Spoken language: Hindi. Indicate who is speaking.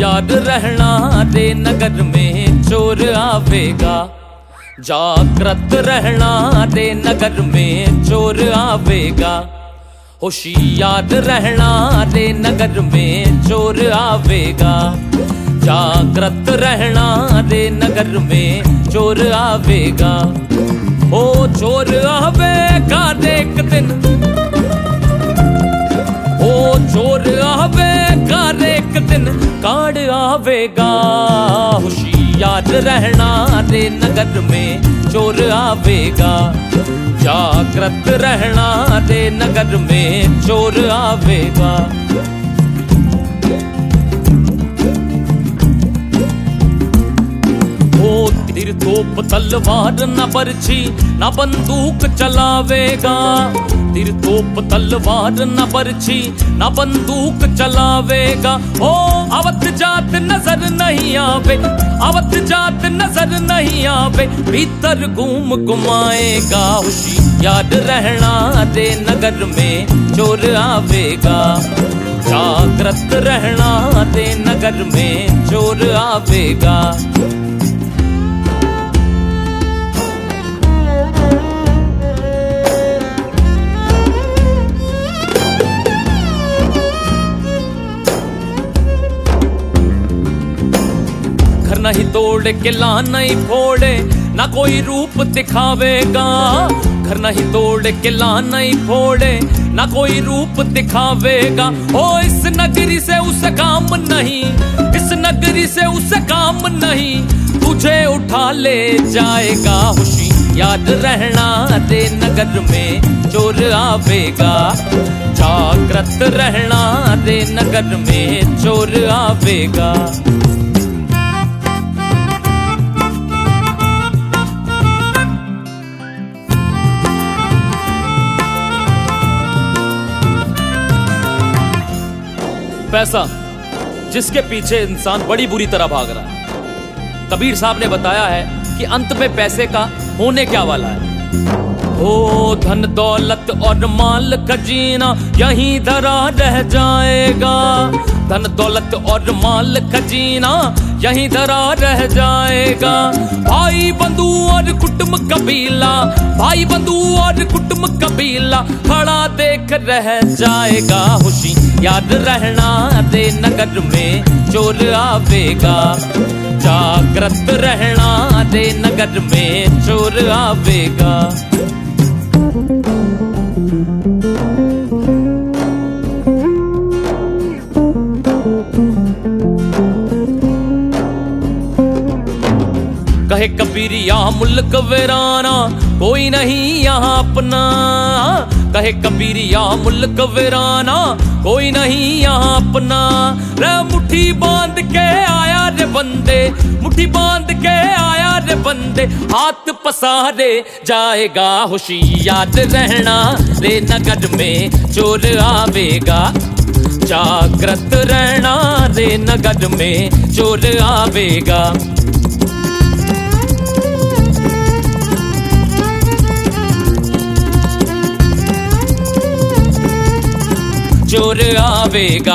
Speaker 1: याद रहना रे नगर में चोर आवेगा जागृत रहना रे नगर में चोर आवेगा होशियार रहना रे नगर में चोर आवेगा जागृत रहना रे नगर में चोर आवेगा ओ चोर आवेगा एक दिन काड़ आवेगा। होशियार रहना रे नगर में, चोर आवेगा। जागृत रहना रे नगर में, चोर आवेगा। तीर तोप तलवार न बरछी न बंदूक चलावेगा। तीर तोप तलवार न बरछी न बंदूक चलावेगा। ओ अवत जात नज़र नहीं आवे अवत जात नज़र नहीं आवे, भीतर घूम घुमाएगा। याद रहना दे नगर में, चोर आवेगा। जागृत रहना दे नगर में, चोर आवेगा। नहीं तोड़ के ला नहीं फोड़े, ना कोई रूप दिखावेगा। घर नहीं तोड़ के ला नहीं फोड़े, ना कोई रूप दिखावेगा। ओ, इस नगरी से उस काम नहीं, इस नगरी से उस काम नहीं, तुझे उठा ले जाएगा खुशी। याद रहना दे नगर में, चोर आवेगा। जागृत रहना दे नगर में, चोर आवेगा। पैसा जिसके पीछे इंसान बड़ी बुरी तरह भाग रहा है। कबीर साहब ने बताया है कि अंत में पैसे का होने क्या वाला है? ओ धन दौलत और माल खजीना यहीं धरा रह जाएगा। धन दौलत और माल खजीना यहीं धरा रह जाएगा। भाई बंधु और कुटुंब कबीला, भाई बंधु और कुटुम कबीला, खड़ा देख रह जाएगा। खुशी याद रहना दे नगर में, चोर आवेगा। जागृत रहना दे नगर में, चोर आवेगा। कहे कबीर यहाँ मुल्क वेराना, कोई नहीं यहाँ अपना। कहे कबीर यहाँ मुल्क वेराना, कोई नहीं यहाँ अपना। रे मुट्ठी बाँध के आया रे बंदे मुट्ठी बाँध के आया रे बंदे, हाथ पसारे जाएगा खुशी याद रहना। रे नगर में चोर आवेगा, जागृत रहना। रे नगर में चोर आवेगा। चोर आवेगा।